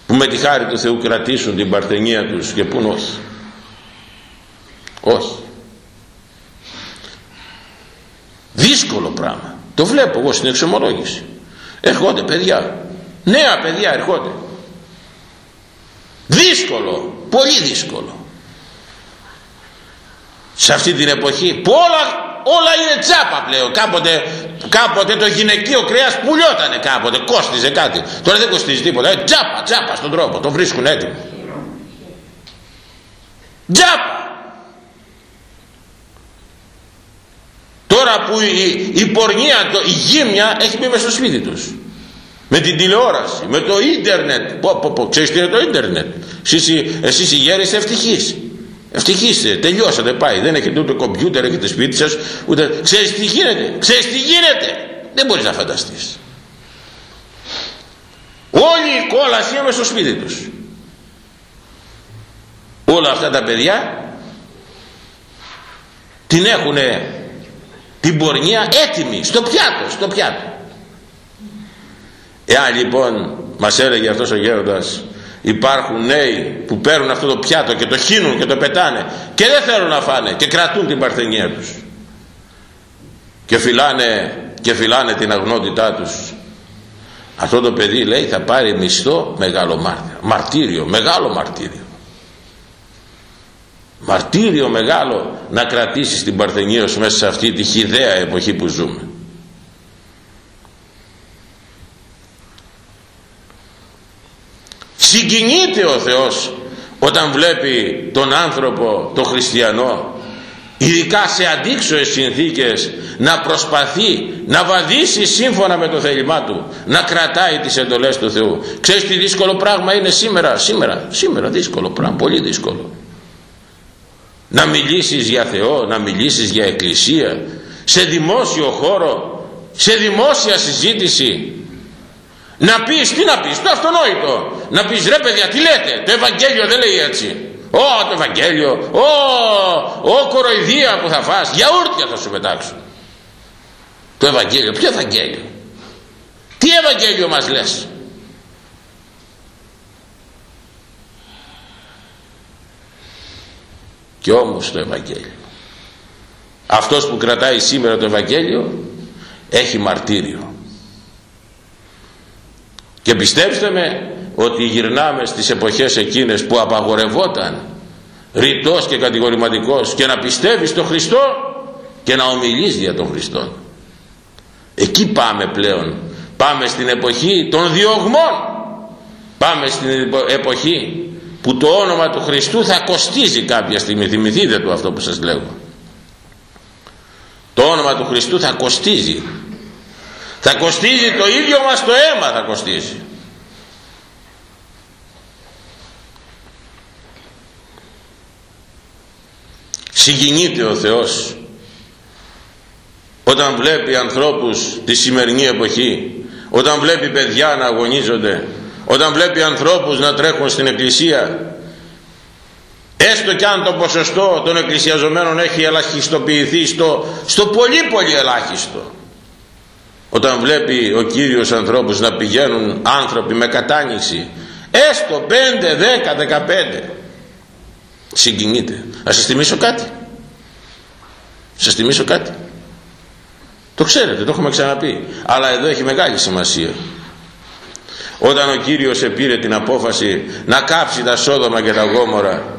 που με τη χάρη του Θεού κρατήσουν την παρθενία τους και πούν όχι. Όχι δύσκολο πράγμα. Το βλέπω εγώ στην εξομολόγηση. Ερχόνται παιδιά. Νέα παιδιά ερχόνται δύσκολο. Πολύ δύσκολο. Σε αυτή την εποχή που όλα, όλα είναι τσάπα πλέον. Κάποτε, κάποτε το γυναικείο κρέας πουλιότανε κάποτε. Κόστιζε κάτι. Τώρα δεν κοστίζει τίποτα. Ε, τσάπα τσάπα στον τρόπο. Το βρίσκουν έτοιμο τσάπα τώρα που η, η πορνεία η γύμνια έχει μπει μέσα στο σπίτι τους με την τηλεόραση, με το ίντερνετ. Πω, πω, πω, ξέρεις τι είναι το ίντερνετ; Εσείς, εσείς οι γέρες ευτυχείς. Ευτυχείς, τελειώσατε πάει. Δεν έχετε ούτε κομπιούτερ, έχετε σπίτι σας, ούτε... Ξέρεις τι γίνεται, ξέρεις τι γίνεται. Δεν μπορείς να φανταστείς. Όλη η κόλαση είναι στο σπίτι τους. Όλα αυτά τα παιδιά την έχουν την πορνεία έτοιμη στο πιάτο, στο πιάτο. Εάν λοιπόν μας έλεγε αυτός ο γέροντας υπάρχουν νέοι που παίρνουν αυτό το πιάτο και το χύνουν και το πετάνε και δεν θέλουν να φάνε και κρατούν την παρθενία τους και φυλάνε, και φυλάνε την αγνότητά τους αυτό το παιδί λέει θα πάρει μισθό μεγάλο μάρτυριο, μαρτύριο μεγάλο μαρτύριο μαρτύριο μεγάλο να κρατήσεις την Παρθενία σου μέσα σε αυτή τη χιδαία εποχή που ζούμε. Συγκινείται ο Θεός όταν βλέπει τον άνθρωπο τον χριστιανό ειδικά σε αντίξωες συνθήκες να προσπαθεί να βαδίσει σύμφωνα με το θέλημά του να κρατάει τις εντολές του Θεού. Ξέρεις τι δύσκολο πράγμα είναι σήμερα; Σήμερα, σήμερα δύσκολο πράγμα, πολύ δύσκολο να μιλήσεις για Θεό να μιλήσεις για Εκκλησία σε δημόσιο χώρο σε δημόσια συζήτηση να πεις, τι να πεις, το αυτονόητο να πεις ρε παιδιά τι λέτε το Ευαγγέλιο δεν λέει έτσι Ω το Ευαγγέλιο, ω, ω κοροϊδία που θα φας, γιαούρτια θα σου πετάξουν. Το Ευαγγέλιο, ποιο Ευαγγέλιο; Τι Ευαγγέλιο μας λες; Και όμως το Ευαγγέλιο. Αυτός που κρατάει σήμερα το Ευαγγέλιο έχει μαρτύριο. Και πιστέψτε με ότι γυρνάμε στις εποχές εκείνες που απαγορευόταν ρητός και κατηγορηματικός και να πιστεύεις στον Χριστό και να ομιλείς για τον Χριστό εκεί πάμε πλέον πάμε στην εποχή των διωγμών πάμε στην εποχή που το όνομα του Χριστού θα κοστίζει κάποια στιγμή. Θυμηθείτε του αυτό που σας λέω το όνομα του Χριστού θα κοστίζει. Θα κοστίζει το ίδιο μας το αίμα θα κοστίζει. Συγκινείται ο Θεός όταν βλέπει ανθρώπους τη σημερινή εποχή όταν βλέπει παιδιά να αγωνίζονται όταν βλέπει ανθρώπους να τρέχουν στην εκκλησία έστω κι αν το ποσοστό των εκκλησιαζομένων έχει ελαχιστοποιηθεί στο, στο πολύ πολύ ελάχιστο όταν βλέπει ο Κύριος ανθρώπους να πηγαίνουν άνθρωποι με κατάνοιξη έστω 5, 10, 15 συγκινείται. Να σας θυμίσω κάτι. Σας θυμίσω κάτι. Το ξέρετε το έχουμε ξαναπεί. Αλλά εδώ έχει μεγάλη σημασία όταν ο Κύριος επήρε την απόφαση να κάψει τα Σόδομα και τα Γόμορα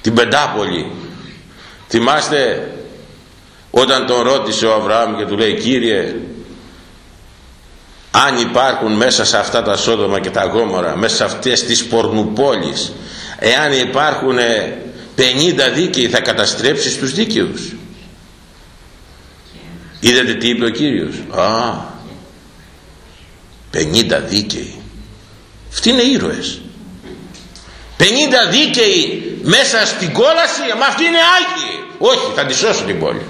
την Πεντάπολη θυμάστε όταν τον ρώτησε ο Αβραάμ και του λέει Κύριε αν υπάρχουν μέσα σε αυτά τα Σόδομα και τα Γόμορα μέσα σε αυτές τις πορνουπόλεις εάν υπάρχουν 50 δίκαιοι θα καταστρέψεις τους δίκαιους είδατε τι είπε ο Κύριος; Α 50 δίκαιοι. Αυτοί είναι ήρωες. 50 δίκαιοι μέσα στην κόλαση μα αυτοί είναι Άγιοι. Όχι θα τη σώσω την πόλη.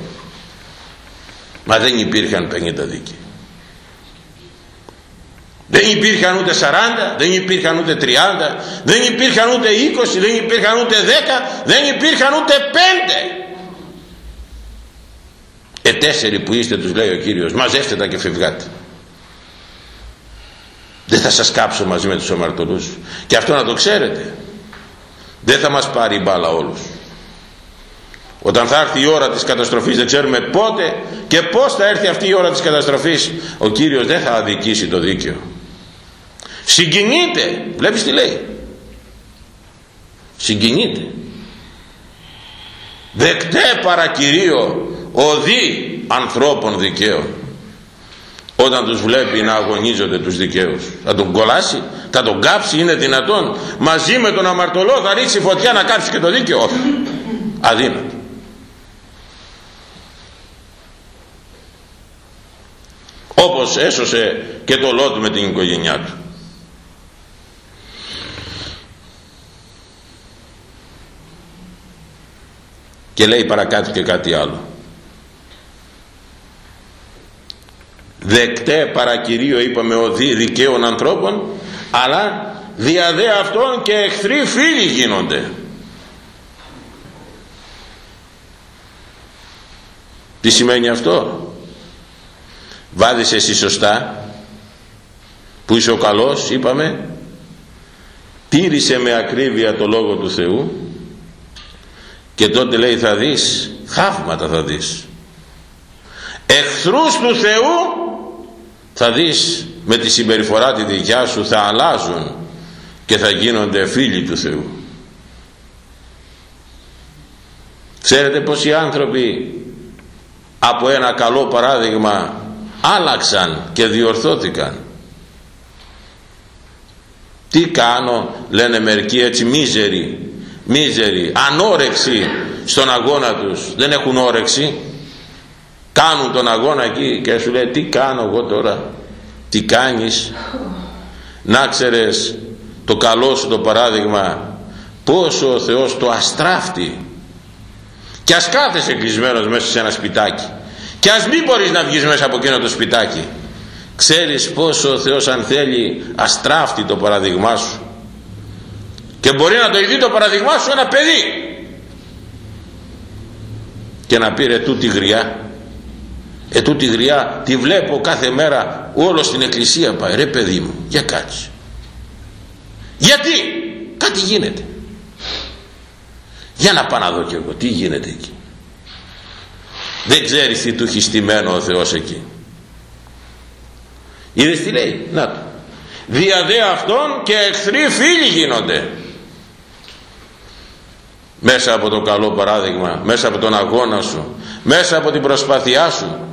Μα δεν υπήρχαν 50 δίκαιοι. Δεν υπήρχαν ούτε 40, δεν υπήρχαν ούτε 30, δεν υπήρχαν ούτε 20, δεν υπήρχαν ούτε 10, δεν υπήρχαν ούτε 5. Ε τέσσερι που είστε τους λέει ο Κύριος, μαζεύτε τα και φευγάτε. Δεν θα σας κάψω μαζί με τους ομαρτωλούς. Και αυτό να το ξέρετε. Δεν θα μας πάρει η μπάλα όλους. Όταν θα έρθει η ώρα της καταστροφής δεν ξέρουμε πότε και πώς θα έρθει αυτή η ώρα της καταστροφής ο Κύριος δεν θα αδικήσει το δίκαιο συγκινείται βλέπεις τι λέει συγκινείται δεκτέ παρακυρίο οδεί ανθρώπων δικαίων όταν τους βλέπει να αγωνίζονται τους δικαίους. Θα τον κολλάσει, θα τον κάψει είναι δυνατόν. Μαζί με τον αμαρτωλό θα ρίξει φωτιά να κάψει και το δίκαιο. Όχι αδύνατο. Όπως έσωσε και το Λότ με την οικογένειά του. Και λέει παρακάτω και κάτι άλλο δεκτέ παρακυρίο είπαμε οδεί δικαίων ανθρώπων αλλά διαδέ αυτών και εχθροί φίλοι γίνονται. Τι σημαίνει αυτό; Βάδισε εσύ σωστά που είσαι ο καλός είπαμε τήρησε με ακρίβεια το Λόγο του Θεού και τότε λέει θα δεις θαύματα θα δεις. Εχθρούς του Θεού θα δεις με τη συμπεριφορά τη δικιά σου θα αλλάζουν και θα γίνονται φίλοι του Θεού. Ξέρετε πως οι άνθρωποι από ένα καλό παράδειγμα άλλαξαν και διορθώθηκαν. Τι κάνω λένε μερικοί έτσι μίζεροι μίζεροι ανόρεξοι στον αγώνα τους. Δεν έχουν όρεξη κάνουν τον αγώνα εκεί και σου λέει τι κάνω εγώ τώρα; Τι κάνεις; Να ξέρεις το καλό σου το παράδειγμα πόσο ο Θεός το αστράφτει. Και ας κάθεσαι κλεισμένος μέσα σε ένα σπιτάκι. Και ας μην μπορείς να βγεις μέσα από εκείνο το σπιτάκι. Ξέρεις πόσο ο Θεός αν θέλει αστράφτει το παράδειγμά σου. Και μπορεί να το ειδεί το παράδειγμά σου ένα παιδί. Και να πήρε τούτη γριά ε τούτη γριά τη βλέπω κάθε μέρα όλο στην εκκλησία πάει. Ρε παιδί μου για κάτσε. Γιατί; Κάτι γίνεται. Για να πάω να δω κι εγώ τι γίνεται εκεί. Δεν ξέρεις τι του έχει στημένο ο Θεός εκεί. Είδες τι λέει; Να το. Διαδέ αυτόν και εχθροί φίλοι γίνονται. Μέσα από το καλό παράδειγμα μέσα από τον αγώνα σου μέσα από την προσπάθειά σου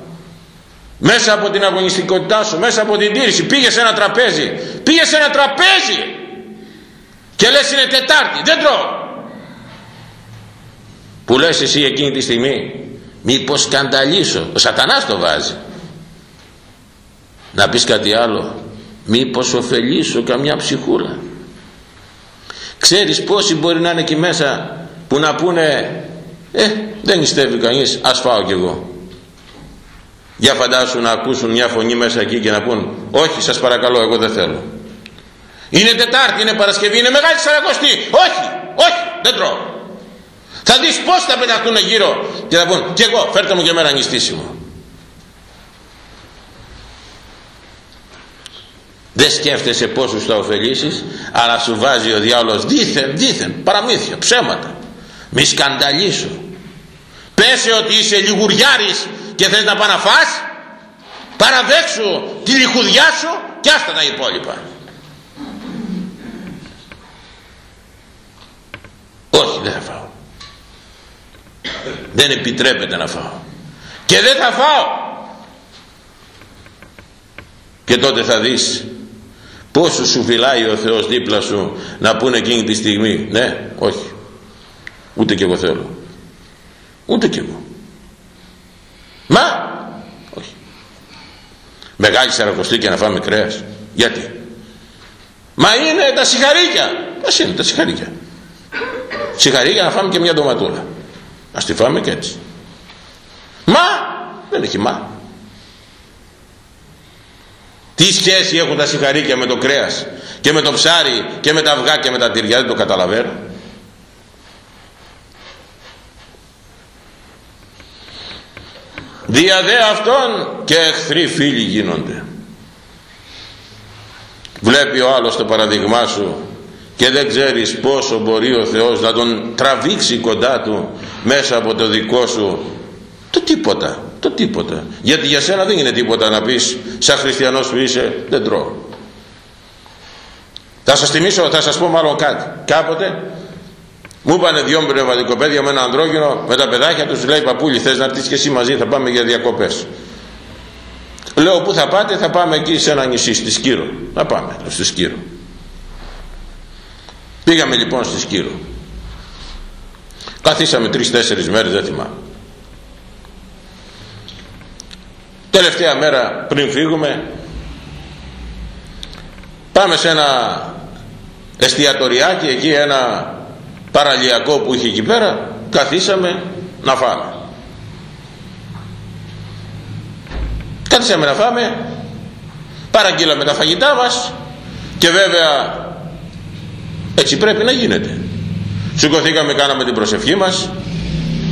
μέσα από την αγωνιστικότητά σου μέσα από την τήρηση. Πήγε σε ένα τραπέζι. Πήγε σε ένα τραπέζι. Και λες είναι Τετάρτη δεν τρώω που λες εσύ εκείνη τη στιγμή μήπως σκανταλίσω ο σατανάς το βάζει να πεις κάτι άλλο μήπως ωφελήσω καμιά ψυχούλα ξέρεις πόσοι μπορεί να είναι εκεί μέσα που να πούνε ε δεν νηστεύει κανείς ας φάω κι εγώ για φαντάσου να ακούσουν μια φωνή μέσα εκεί και να πούν όχι σας παρακαλώ εγώ δεν θέλω είναι Τετάρτη, είναι Παρασκευή, είναι Μεγάλη Σαρακοστή όχι, όχι, δεν τρώω. Θα δεις πως θα πεταχτούν γύρω και θα πούν και εγώ φέρτε μου και εμένα νηστήσιμο δεν σκέφτεσαι πόσους θα ωφελήσεις αλλά σου βάζει ο διάολος δίθεν, δίθεν, παραμύθια, ψέματα. Μη σκανταλίσω. Πέσε ότι είσαι λιγουριάρης και θες να πάει να φας παραδέξου τη λιχουδιά σου και άστα τα υπόλοιπα. Όχι δεν θα φάω. Δεν επιτρέπεται να φάω. Και δεν θα φάω. Και τότε θα δεις πόσο σου φυλάει ο Θεός δίπλα σου να πούνε εκείνη τη στιγμή ναι όχι ούτε και εγώ θέλω ούτε και εγώ μα! Όχι. Μεγάλη σαρακοστή και να φάμε κρέας. Γιατί; Μα είναι τα συγχαρήκια μας είναι τα συγχαρήκια συγχαρήκια να φάμε και μια ντοματούλα. Ας τη φάμε και έτσι. Μα! Δεν έχει μα. Τι σχέση έχουν τα συγχαρήκια με το κρέας και με το ψάρι και με τα αυγά και με τα τυριά δεν το καταλαβαίνω διαδέ αυτόν και εχθροί φίλοι γίνονται. Βλέπει ο άλλος το παραδειγμά σου και δεν ξέρεις πόσο μπορεί ο Θεός να τον τραβήξει κοντά του μέσα από το δικό σου. Το τίποτα το τίποτα. Γιατί για σένα δεν είναι τίποτα να πεις σαν χριστιανός που είσαι δεν τρώω. Θα σας θυμίσω θα σας πω μάλλον κάτι. Κάποτε μου είπανε δυο πνευματικοπαίδια με ένα ανδρόγυνο με τα παιδάκια τους λέει παππούλη θες να έρθεις και εσύ μαζί θα πάμε για διακοπές λέω που θα πάτε θα πάμε εκεί σε ένα νησί στη Σκύρο να πάμε στη Σκύρο. Πήγαμε λοιπόν στη Σκύρο. Καθίσαμε τρεις-τέσσερις μέρες δεν θυμάμαι. Τελευταία μέρα πριν φύγουμε πάμε σε ένα εστιατοριάκι εκεί ένα παραλιακό που είχε εκεί πέρα καθίσαμε να φάμε. Καθίσαμε να φάμε παραγγείλαμε τα φαγητά μας και βέβαια έτσι πρέπει να γίνεται. Σηκωθήκαμε κάναμε την προσευχή μας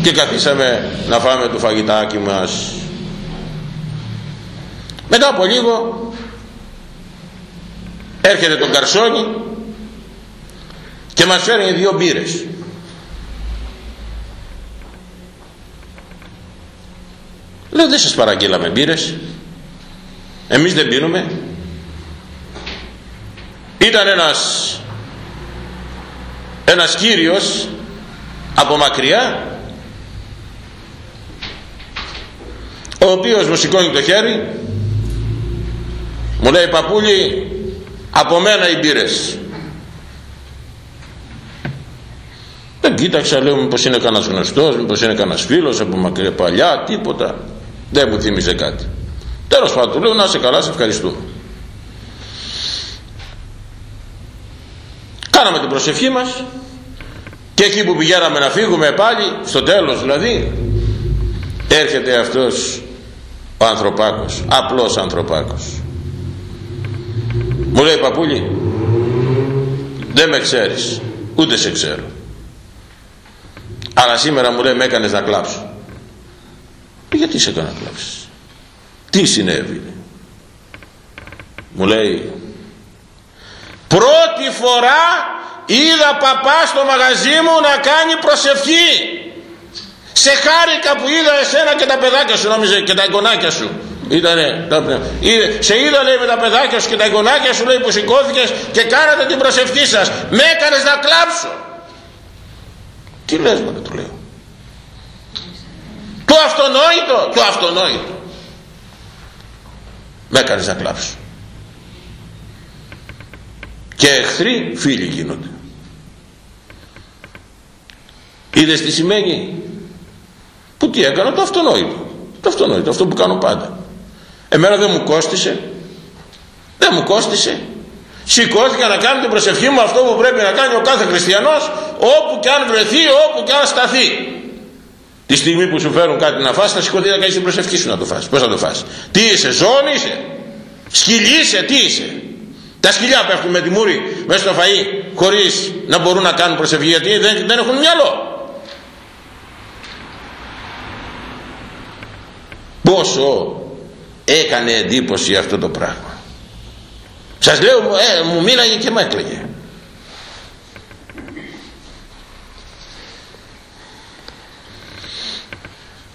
και καθίσαμε να φάμε το φαγητάκι μας. Μετά από λίγο έρχεται τον καρσόνι και μας φέρνει δύο μπύρες. Λέω δεν σας παραγγείλαμε μπύρες. Εμείς δεν πίνουμε ήταν ένας ένας κύριος από μακριά ο οποίος μου σηκώνει το χέρι μου λέει παππούλη από μένα οι μπύρες δεν κοίταξα λέω μήπως είναι κανένας γνωστός μήπως είναι κανένας φίλος από μακριά παλιά τίποτα. Δεν μου θύμιζε κάτι. Τέλος πάντων του λέω να σε καλά σε ευχαριστούμε. Κάναμε την προσευχή μας και εκεί που πηγαίναμε να φύγουμε πάλι στο τέλος δηλαδή έρχεται αυτός ο ανθρωπάκος απλός ανθρωπάκος. Μου λέει παππούλη δεν με ξέρεις ούτε σε ξέρω αλλά σήμερα μου λέει με έκανες να κλάψω γιατί σε έκανα να κλάψεις; Τι συνέβη; Μου λέει πρώτη φορά είδα παπά στο μαγαζί μου να κάνει προσευχή. Σε χάρηκα που είδα εσένα και τα παιδάκια σου νόμιζε και τα εγγονάκια σου Ήτανε, είδε, σε είδα λέει με τα παιδάκια σου και τα εγγονάκια σου λέει που σηκώθηκες και κάνατε την προσευχή σας. Με έκανες να κλάψω τι λες μου του λέω. Το αυτονόητο το αυτονόητο. Με έκανες να κλάψω και εχθροί φίλοι γίνονται. Είδες τι σημαίνει; Που τι έκανα το αυτονόητο. Το αυτονόητο αυτό που κάνω πάντα. Εμένα δεν μου κόστισε. Δεν μου κόστισε σηκώθηκα να κάνω την προσευχή μου αυτό που πρέπει να κάνει ο κάθε χριστιανός όπου και αν βρεθεί όπου και αν σταθεί τη στιγμή που σου φέρουν κάτι να φας θα σηκωθεί να κάνεις την προσευχή σου να το φας πως θα το φας; Τι είσαι ζώνη είσαι; Σκυλί είσαι τι είσαι; Τα σκυλιά πέφτουν με τη μούρη μέσα στο φαΐ χωρίς να μπορούν να κάνουν προσευχή γιατί δεν, δεν έχουν μυαλό. Πόσο έκανε εντύπωση αυτό το πράγμα. Σας λέω ε, μου μίλαγε και με έκλαιγε.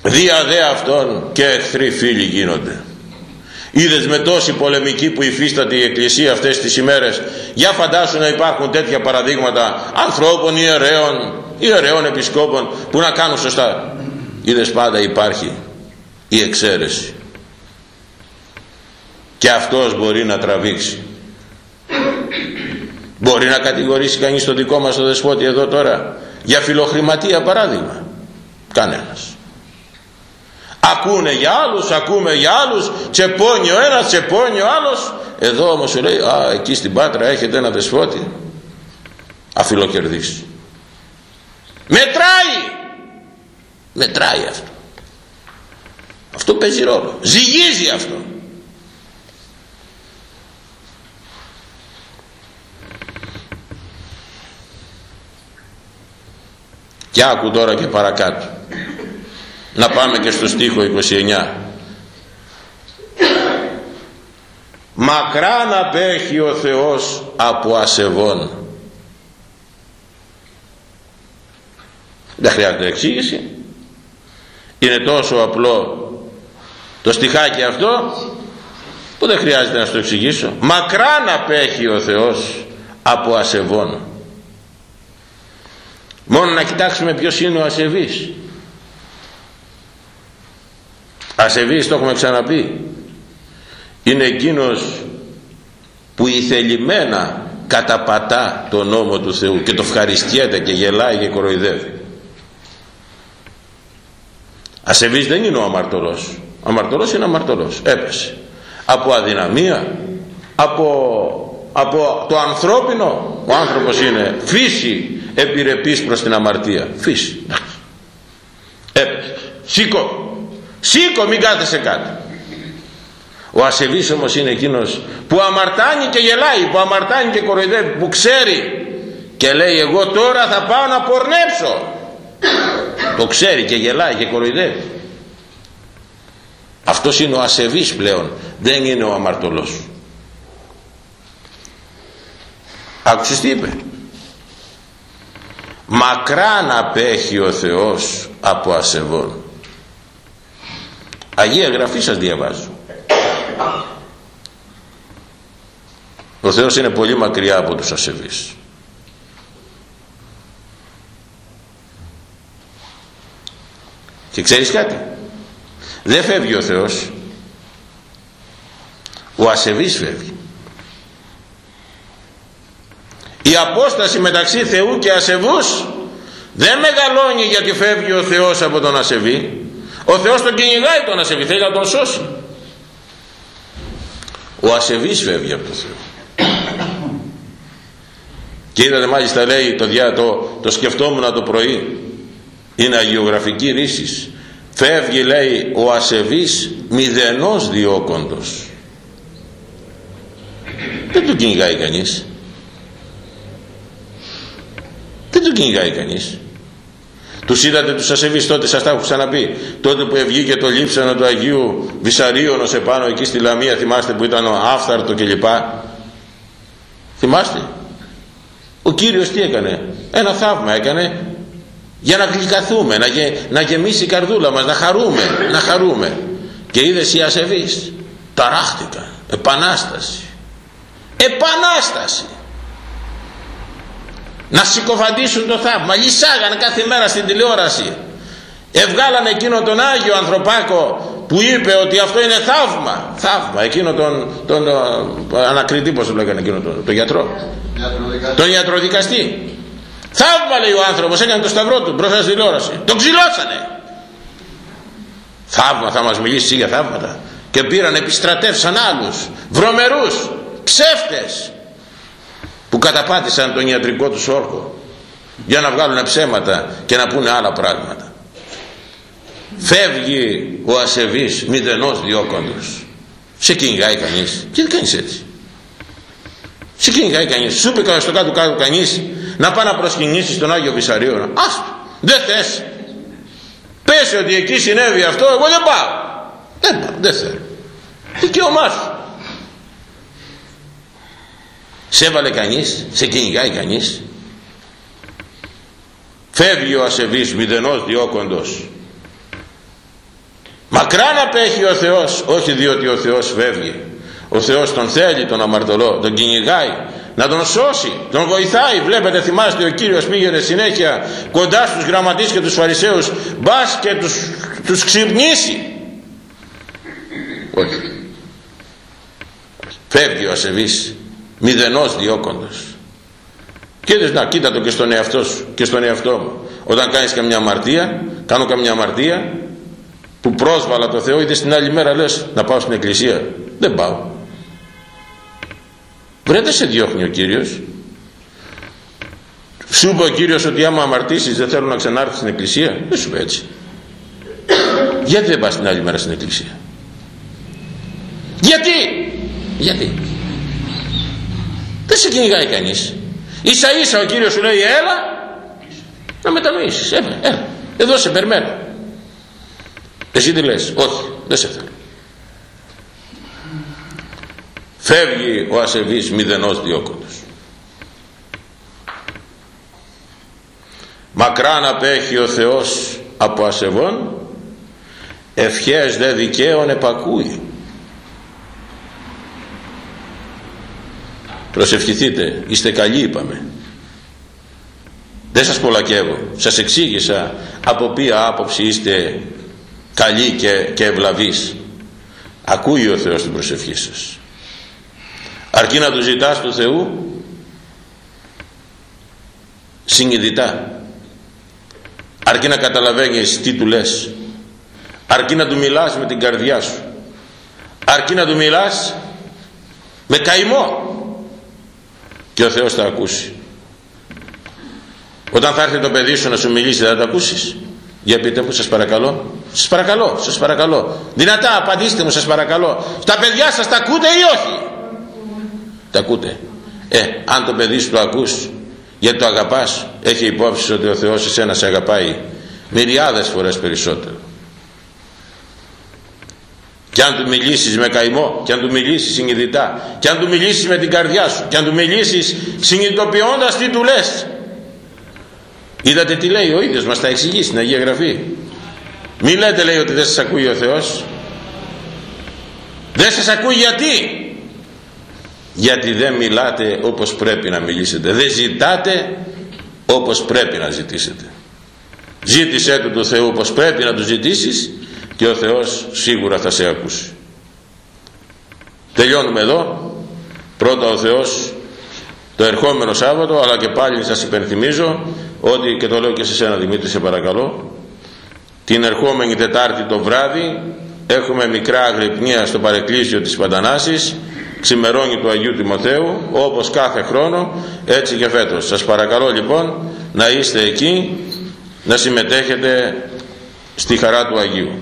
Δια δε αυτόν και εχθροί φίλοι γίνονται. Είδες με τόση πολεμική που υφίσταται η Εκκλησία αυτές τις ημέρες. Για φαντάσου να υπάρχουν τέτοια παραδείγματα ανθρώπων ιερέων, ιερέων επισκόπων που να κάνουν σωστά. Είδες πάντα υπάρχει η εξαίρεση. Και αυτός μπορεί να τραβήξει. Μπορεί να κατηγορήσει κανείς τον δικό μας το δεσπότη εδώ τώρα για φιλοχρηματία παράδειγμα. Κανένας. Ακούνε για άλλους ακούμε για άλλους τσεπώνει ο ένας τσεπώνει ο άλλος. Εδώ όμως σου λέει α εκεί στην Πάτρα έχετε ένα δεσπότη αφιλοκερδίσει. Μετράει. Μετράει αυτό. Αυτό παίζει ρόλο. Ζυγίζει αυτό και άκου τώρα και παρακάτω. Να πάμε και στο στίχο 29 μακρά να πέχει ο Θεός από ασεβών. Δεν χρειάζεται εξήγηση. Είναι τόσο απλό το στιχάκι αυτό που δεν χρειάζεται να στο εξηγήσω. Μακρά να πέχει ο Θεός από ασεβών μόνο να κοιτάξουμε ποιος είναι ο ασεβής. Ασεβής το έχουμε ξαναπεί. Είναι εκείνος που ηθελημένα καταπατά το νόμο του Θεού και το ευχαριστιέται και γελάει και κοροϊδεύει. Ασεβής δεν είναι ο αμαρτωλός. Ο αμαρτωλός είναι αμαρτωλός. Έπεσε. Από αδυναμία από, από το ανθρώπινο ο άνθρωπος είναι φύση επιρρεπής προς την αμαρτία. Φύση. Έπεσε σήκω. Σήκω μην κάθεσαι κάτω ο ασεβής όμως είναι εκείνος που αμαρτάνει και γελάει που αμαρτάνει και κοροϊδεύει που ξέρει. Και λέει εγώ τώρα θα πάω να πορνέψω το ξέρει και γελάει και κοροϊδεύει. Αυτός είναι ο ασεβής πλέον. Δεν είναι ο αμαρτωλός. Άκουσες τι είπε; Μακράν απέχει ο Θεός από ασεβών. Αγία Γραφή σας διαβάζω. Ο Θεός είναι πολύ μακριά από τους ασεβείς. Και ξέρεις κάτι; Δεν φεύγει ο Θεός. Ο ασεβής φεύγει η απόσταση μεταξύ Θεού και ασεβούς δεν μεγαλώνει γιατί φεύγει ο Θεός από τον ασεβή. Ο Θεός τον κυνηγάει τον ασεβή θέλει να τον σώσει. Ο ασεβής φεύγει από τον Θεό. Και είδατε μάλιστα λέει το, το, το σκεφτόμουν το πρωί είναι αγιογραφική ρίσης. Φεύγει λέει ο ασεβής μηδενός διώκοντος. Δεν τον κυνηγάει κανείς δεν τον κυνηγάει κανείς. Τους είδατε τους ασεβείς τότε σας τα έχω ξαναπεί. Τότε που βγήκε το λείψανο του Αγίου Βυσαρίωνος επάνω εκεί στη Λαμία θυμάστε που ήταν ο άφθαρτο κλπ. Θυμάστε. Ο Κύριος τι έκανε; Ένα θαύμα έκανε για να γλυκαθούμε να, γε, να γεμίσει η καρδούλα μας να χαρούμε να χαρούμε. Και είδες οι ασεβείς ταράχτηκαν. Επανάσταση. Επανάσταση να συκοφαντήσουν το θαύμα. Λυσάγανε κάθε μέρα στην τηλεόραση. Ευγάλανε εκείνο τον Άγιο Ανθρωπάκο που είπε ότι αυτό είναι θαύμα. Θαύμα. Εκείνο τον, τον, τον ανακριτή πως το λέγανε εκείνο τον, τον γιατρό. Τον ιατροδικαστή θαύμα λέει ο άνθρωπος έκανε το σταυρό του μπροστά στην τηλεόραση. Τον ξυλώσανε. Θαύμα θα μας μιλήσει για θαύματα. Και πήραν επιστρατεύσαν άλλους. Βρωμερούς. Ψεύτες που καταπάτησαν τον ιατρικό τους όρκο για να βγάλουν ψέματα και να πούνε άλλα πράγματα. Φεύγει ο ασεβής μηδενός διώκοντος. Σε κυνηγάει κανείς. Και δεν κάνεις έτσι. Σε κυνηγάει κανείς. Σου είπε στο κάτω κάτω κανείς να πάει να προσκυνήσεις τον Άγιο Βυσαρίωνα άστο δεν θες. Πες ότι εκεί συνέβη αυτό εγώ δεν πάω. Δεν πάω δεν θέλω. Δικαίωμά σου σε έβαλε κανείς σε κυνηγάει κανείς. Φεύγει ο ασεβής μηδενός διώκοντος. Μακράν απέχει ο Θεός όχι διότι ο Θεός φεύγει. Ο Θεός τον θέλει τον αμαρτωλό τον κυνηγάει να τον σώσει τον βοηθάει. Βλέπετε θυμάστε ο Κύριος πήγαινε συνέχεια κοντά στους γραμματείς και τους φαρισαίους μπας και τους, τους ξυπνήσει. Όχι. Φεύγει ο ασεβής μηδενός διώκοντος και να κοίτα το και στον εαυτό σου και στον εαυτό μου. Όταν κάνεις καμιά αμαρτία κάνω καμιά αμαρτία που πρόσβαλα το Θεό είτε στην άλλη μέρα λες να πάω στην εκκλησία. Δεν πάω. Βρέτε σε διώχνει ο Κύριος. Σου είπε ο Κύριος ότι άμα αμαρτήσεις δεν θέλω να ξανάρθεις στην εκκλησία. Δεν σου είπε έτσι. Γιατί δεν πας την άλλη μέρα στην εκκλησία; Γιατί; Γιατί; Δεν σε κυνηγάει κανείς. Ίσα ίσα ο Κύριος σου λέει έλα να μετανοήσεις έλα, έλα. εδώ σε περιμένω. Εσύ τι λες όχι δεν σε θέλω φεύγει ο ασεβής μηδενός διώκοντος μακράν απέχει ο Θεός από ασεβών ευχές δε δικαίων επακούει προσευχηθείτε. Είστε καλοί είπαμε. Δεν σας πολλακεύω. Σας εξήγησα από ποια άποψη είστε καλοί και, και ευλαβείς. Ακούει ο Θεός την προσευχή σας. Αρκεί να του ζητάς του Θεού συνειδητά αρκεί να καταλαβαίνεις τι του λες. Αρκεί να του μιλάς με την καρδιά σου. Αρκεί να του μιλάς με καημό και ο Θεός θα ακούσει. Όταν θα έρθει το παιδί σου να σου μιλήσει θα το ακούσεις; Για πείτε μου σας παρακαλώ. Σας παρακαλώ σας παρακαλώ. Δυνατά απαντήστε μου σας παρακαλώ. Τα παιδιά σας τα ακούτε ή όχι; Τα ακούτε. Ε αν το παιδί σου το ακούς γιατί το αγαπάς έχει υπόψη ότι ο Θεός εσένα σε αγαπάει μυριάδες φορές περισσότερο και αν του μιλήσεις με καημό και αν του μιλήσεις συνειδητά και αν του μιλήσεις με την καρδιά σου και αν του μιλήσεις συνειδητοποιώντας τι του λες. Είδατε τι λέει ο ίδιος μας τα εξηγεί στην Αγία Γραφή. Μη λέτε λέει ότι δεν σας ακούει ο Θεός. Δεν σας ακούει γιατί; Γιατί δεν μιλάτε όπως πρέπει να μιλήσετε. Δεν ζητάτε όπως πρέπει να ζητήσετε. Ζήτησέ του του Θεού όπως πρέπει να του ζητήσεις και ο Θεός σίγουρα θα σε ακούσει. Τελειώνουμε εδώ. Πρώτα ο Θεός το ερχόμενο Σάββατο αλλά και πάλι σας υπενθυμίζω ότι και το λέω και σε σένα Δημήτρη σε παρακαλώ την ερχόμενη Τετάρτη το βράδυ έχουμε μικρά αγρυπνία στο παρεκκλήσιο της Παντανάσης ξημερώνει του Αγίου Τιμοθέου όπως κάθε χρόνο έτσι και φέτος. Σας παρακαλώ λοιπόν να είστε εκεί να συμμετέχετε στη χαρά του Αγίου